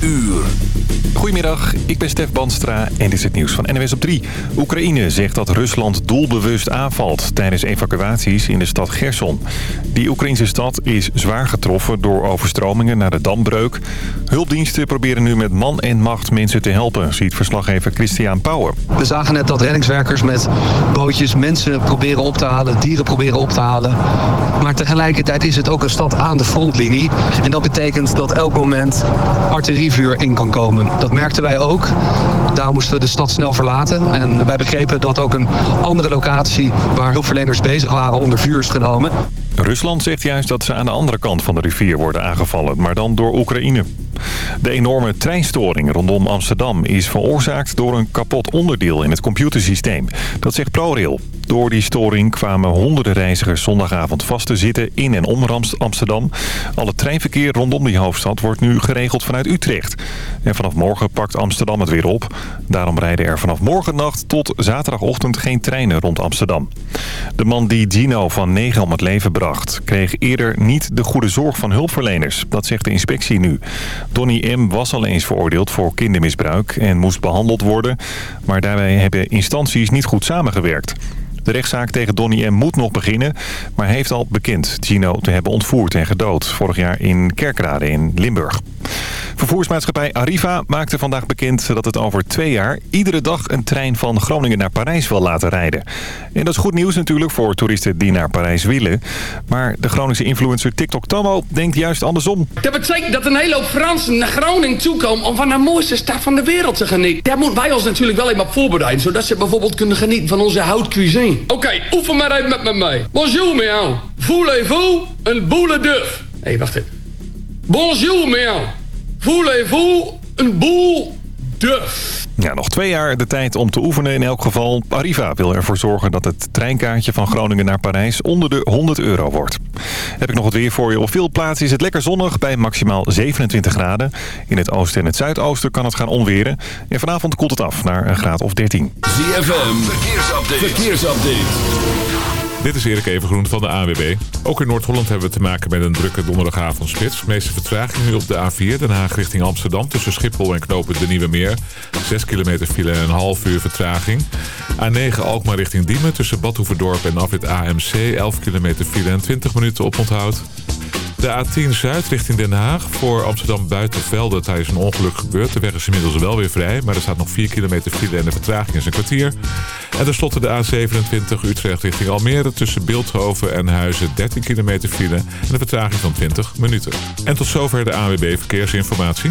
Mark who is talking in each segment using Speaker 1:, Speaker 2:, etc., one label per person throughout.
Speaker 1: uur. Goedemiddag, ik ben Stef Banstra en dit is het nieuws van NWS op 3. Oekraïne zegt dat Rusland doelbewust aanvalt tijdens evacuaties in de stad Gerson. Die Oekraïnse stad is zwaar getroffen door overstromingen na de dambreuk. Hulpdiensten proberen nu met man en macht mensen te helpen, ziet verslaggever Christian Pauwer.
Speaker 2: We zagen net dat reddingswerkers met bootjes mensen proberen op te halen, dieren proberen op te halen. Maar tegelijkertijd is het ook een stad aan de frontlinie. En dat betekent dat elk moment artillerievuur in kan komen. Dat merkten wij ook. Daar moesten we de stad snel verlaten. En wij begrepen dat ook een andere locatie waar hulpverleners bezig waren onder vuur is genomen.
Speaker 1: Rusland zegt juist dat ze aan de andere kant van de rivier worden aangevallen, maar dan door Oekraïne. De enorme treinstoring rondom Amsterdam is veroorzaakt door een kapot onderdeel in het computersysteem. Dat zegt ProRail. Door die storing kwamen honderden reizigers zondagavond vast te zitten in en om Amsterdam. Al het treinverkeer rondom die hoofdstad wordt nu geregeld vanuit Utrecht. En vanaf morgen pakt Amsterdam het weer op. Daarom rijden er vanaf morgennacht tot zaterdagochtend geen treinen rond Amsterdam. De man die Gino van 9 om het leven bracht... kreeg eerder niet de goede zorg van hulpverleners. Dat zegt de inspectie nu. Donny M. was al eens veroordeeld voor kindermisbruik en moest behandeld worden. Maar daarbij hebben instanties niet goed samengewerkt. De rechtszaak tegen Donny M. moet nog beginnen, maar heeft al bekend Gino te hebben ontvoerd en gedood. Vorig jaar in Kerkrade in Limburg. Vervoersmaatschappij Arriva maakte vandaag bekend dat het over twee jaar iedere dag een trein van Groningen naar Parijs wil laten rijden. En dat is goed nieuws natuurlijk voor toeristen die naar Parijs willen. Maar de Groningse influencer TikTok Tomo denkt juist andersom.
Speaker 3: Dat betekent dat een hele hoop Fransen naar Groningen toekomen om van de mooiste stad van de wereld te genieten. Daar moeten wij ons natuurlijk wel even op voorbereiden, zodat ze bijvoorbeeld kunnen genieten van onze houtcuisine. Oké, oefen maar even met me mee. Bonjour, meow. Voulez-vous een boule d'œuf? Hé, hey, wacht even. Bonjour, meow. Voulez-vous een boel d'œuf?
Speaker 1: Ja, nog twee jaar de tijd om te oefenen in elk geval. Arriva wil ervoor zorgen dat het treinkaartje van Groningen naar Parijs onder de 100 euro wordt. Heb ik nog wat weer voor je. Op veel plaatsen is het lekker zonnig bij maximaal 27 graden. In het oosten en het zuidoosten kan het gaan onweren. En vanavond koelt het af naar een graad of 13.
Speaker 4: ZFM, verkeersupdate. verkeersupdate.
Speaker 5: Dit is Erik Evengroen van de AWB. Ook in Noord-Holland hebben we te maken met een drukke donderdagavondspits. De meeste vertraging nu op de A4 Den Haag richting Amsterdam... tussen Schiphol en Knopen de Nieuwe Meer. 6 kilometer file en een half uur vertraging. A9 Alkmaar richting Diemen tussen Badhoevedorp en Afwit AMC... 11 kilometer file en 20 minuten oponthoud. De A10 Zuid richting Den Haag. Voor Amsterdam Buitenvelde. Daar is een ongeluk gebeurd. De weg is inmiddels wel weer vrij. Maar er staat nog 4 kilometer file en de vertraging is een kwartier. En tenslotte de A27 Utrecht richting Almere. Tussen Beeldhoven en Huizen 13 kilometer file. En een vertraging van 20 minuten. En tot zover de AWB Verkeersinformatie.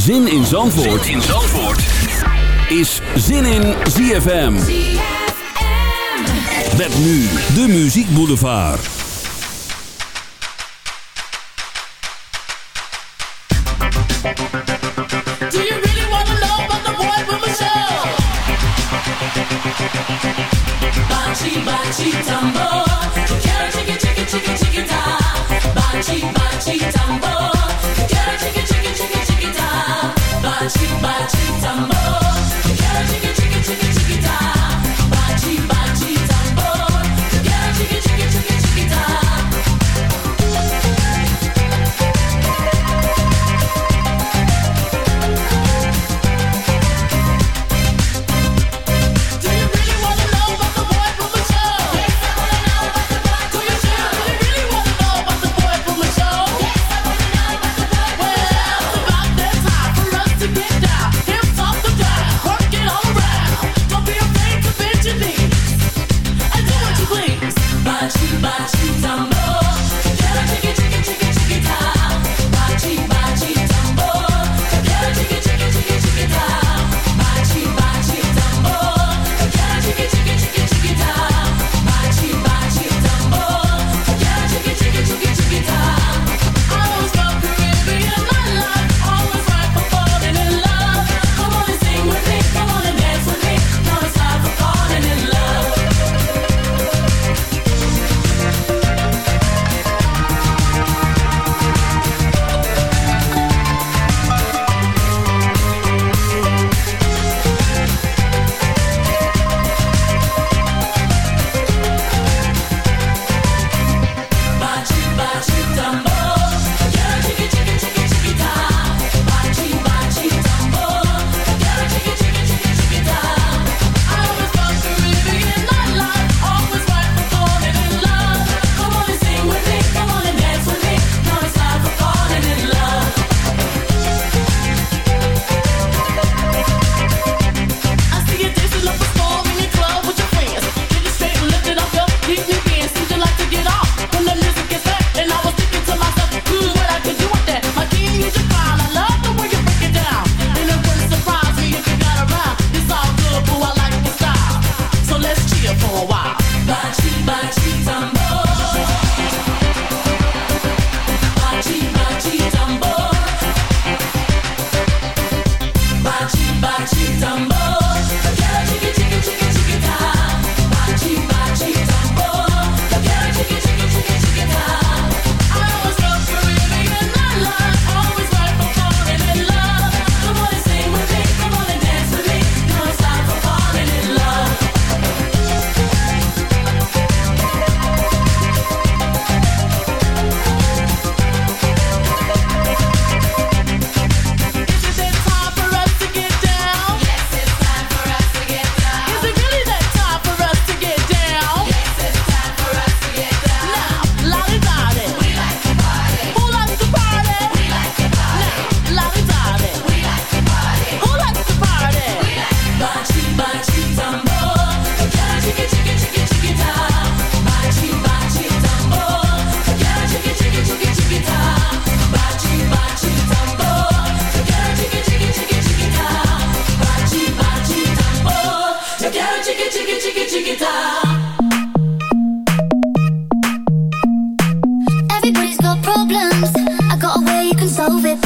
Speaker 4: Zin in Zandvoort, zin in Zandvoort. is Zin in ZFM. Met nu de Muziek Boulevard.
Speaker 6: Do you really want to know about the boy the show? Bachi, bachi, tambo. Quiero chiqui, chiqui, chiqui, chiqui, ta. Bachi, some more. You
Speaker 7: gotta chicken, chicken, chicken, chicken. solve it.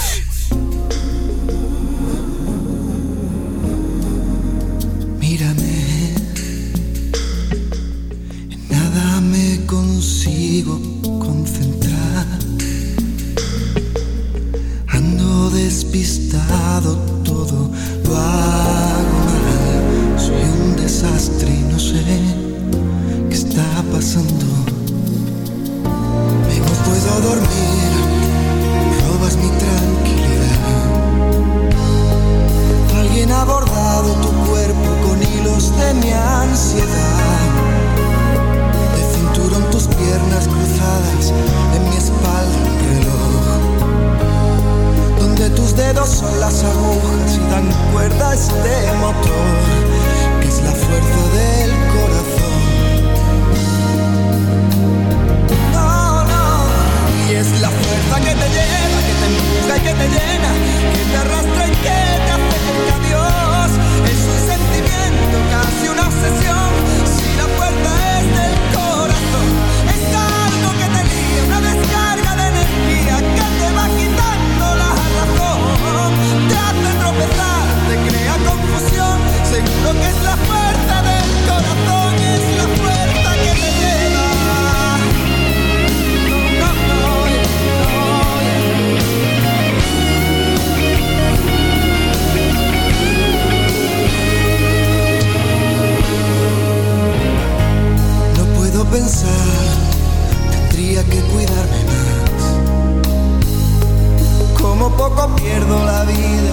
Speaker 8: tendría que cuidarme más. Como poco pierdo la vida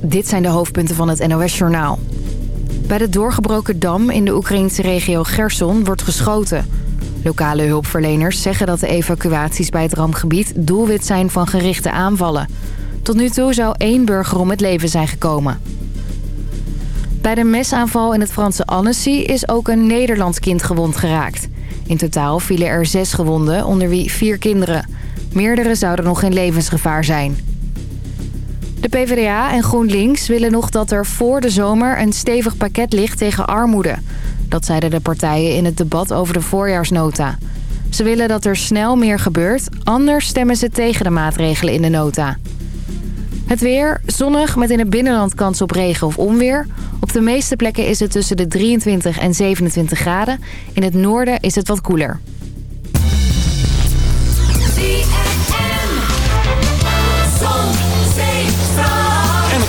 Speaker 9: Dit
Speaker 10: zijn de hoofdpunten van het NOS-journaal. Bij de doorgebroken dam in de Oekraïnse regio Gerson wordt geschoten. Lokale hulpverleners zeggen dat de evacuaties bij het rampgebied doelwit zijn van gerichte aanvallen. Tot nu toe zou één burger om het leven zijn gekomen. Bij de mesaanval in het Franse Annecy is ook een Nederlands kind gewond geraakt. In totaal vielen er zes gewonden, onder wie vier kinderen. Meerdere zouden nog in levensgevaar zijn. De PvdA en GroenLinks willen nog dat er voor de zomer een stevig pakket ligt tegen armoede. Dat zeiden de partijen in het debat over de voorjaarsnota. Ze willen dat er snel meer gebeurt, anders stemmen ze tegen de maatregelen in de nota. Het weer, zonnig met in het binnenland kans op regen of onweer. Op de meeste plekken is het tussen de 23 en 27 graden. In het noorden is het wat koeler.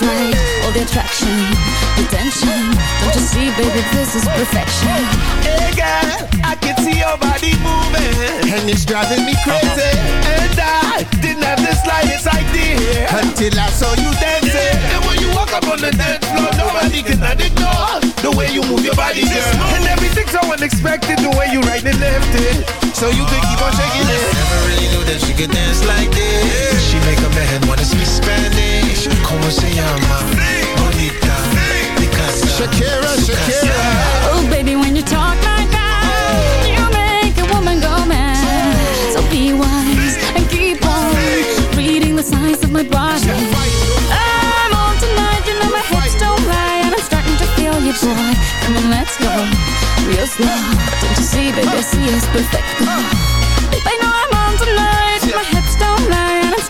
Speaker 11: To feel it's right. All the attraction, the tension. Don't you see, baby, this is perfection.
Speaker 12: Hey girl, I can see your body moving, and it's driving me crazy. And I didn't have the slightest idea until I saw you dancing. And when you walk up on the dance floor, nobody can ignore the way you move your body, girl. And everything's so unexpected, the way you right and left it. So you can keep on shaking it. Never really knew that she could dance like this. She make a man wanna speak Spanish. Como se llama? Bonita. Picasa.
Speaker 13: Shakira, Shakira.
Speaker 11: Oh, baby, when you talk like that, you make a woman go mad. So be wise and keep on reading the signs of my body. To boy. Come on, let's go, real slow. Don't you see, baby, I is perfect. Babe, I know I'm on tonight, my hips don't lie, and I'm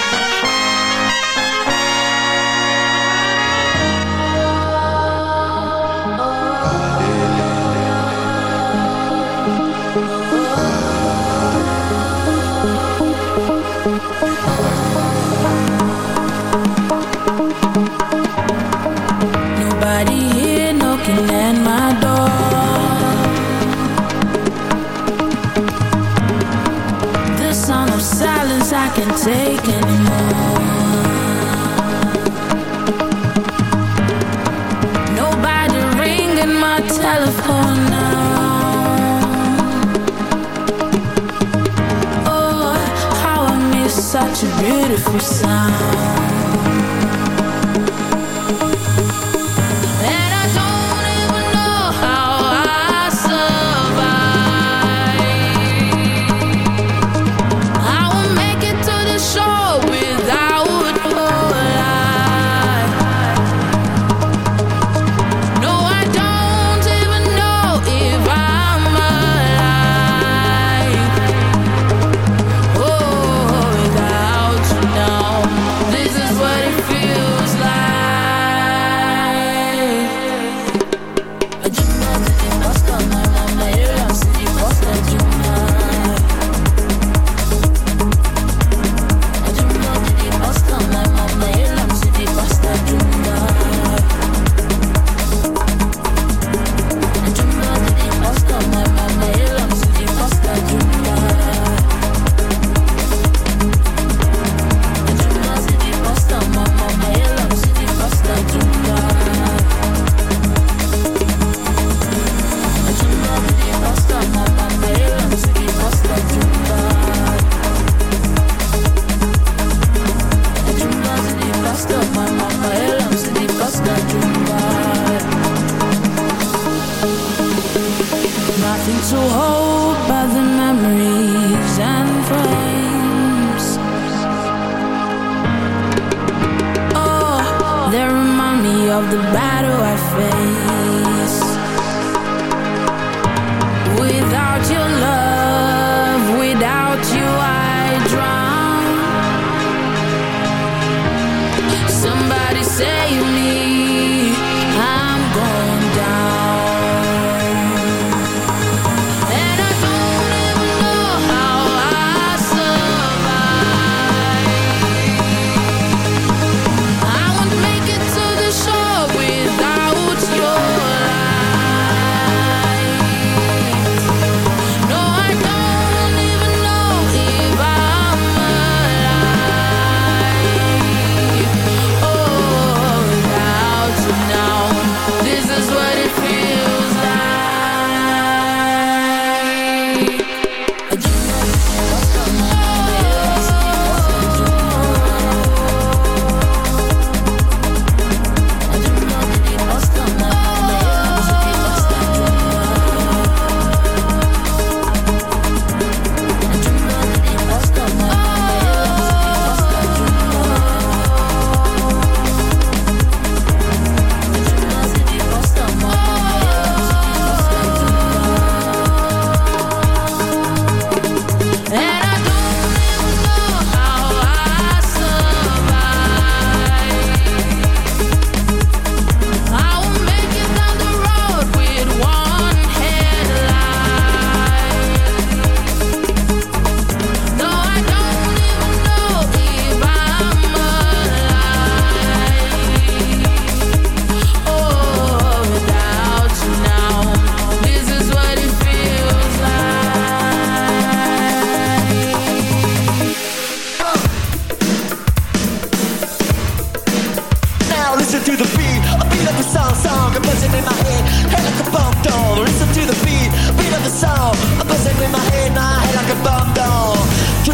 Speaker 6: Can't take anymore. Nobody ringing my telephone now. Oh, how I miss such a beautiful sound.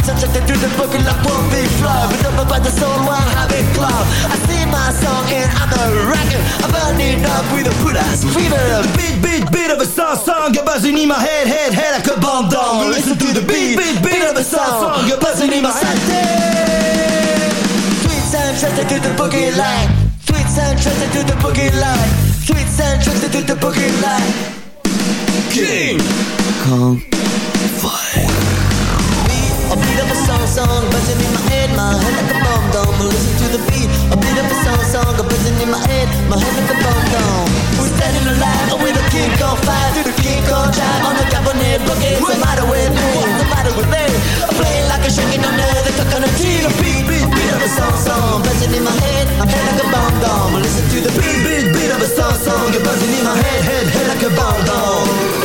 Speaker 9: Subjected to the boogie like one big flow, but up by the soul, one habit club. I sing my song and I'm a rocker, I'm burning up with a put ass fever. Beat, beat, beat of a song, song, you're buzzing in my head, head, head like a bomb doll. Listen to the beat, beat, beat of a song, song, you're buzzing in my head. Sweet sound trusted to the boogie line. Sweet sound trusted to the boogie line. Sweet sound trusted to the boogie line. King Kong buzzing in my head, my head like a bomb dome. Listen to the beat, a beat of a song, song, buzzing in my head, my head like a bomb dome. We're standing alive with a king on fire, through the king on drive on the cabinet boogie. What's the matter with me? What's the matter with me? I'm playing like a shaking under the coconut tree. The beat, beat, beat of a song, song, buzzing in my head, my head like a bomb dome. Listen to the beat, beat, beat of a song, song, you're buzzing in my head, head, head like a bomb dome.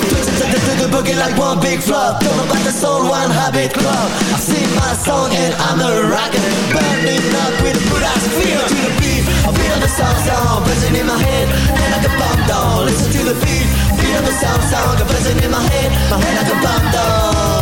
Speaker 9: Twisted to the, boogie like one big flop. Don't know about the soul, one habit club. I sing my song and I'm a rocker, burning up with a good ass feel to the beat. I feel the song, song, buzzing in my head, head like a bomb dome. Listen to the beat, of a song, song, buzzing in my head, my head like a bomb dome.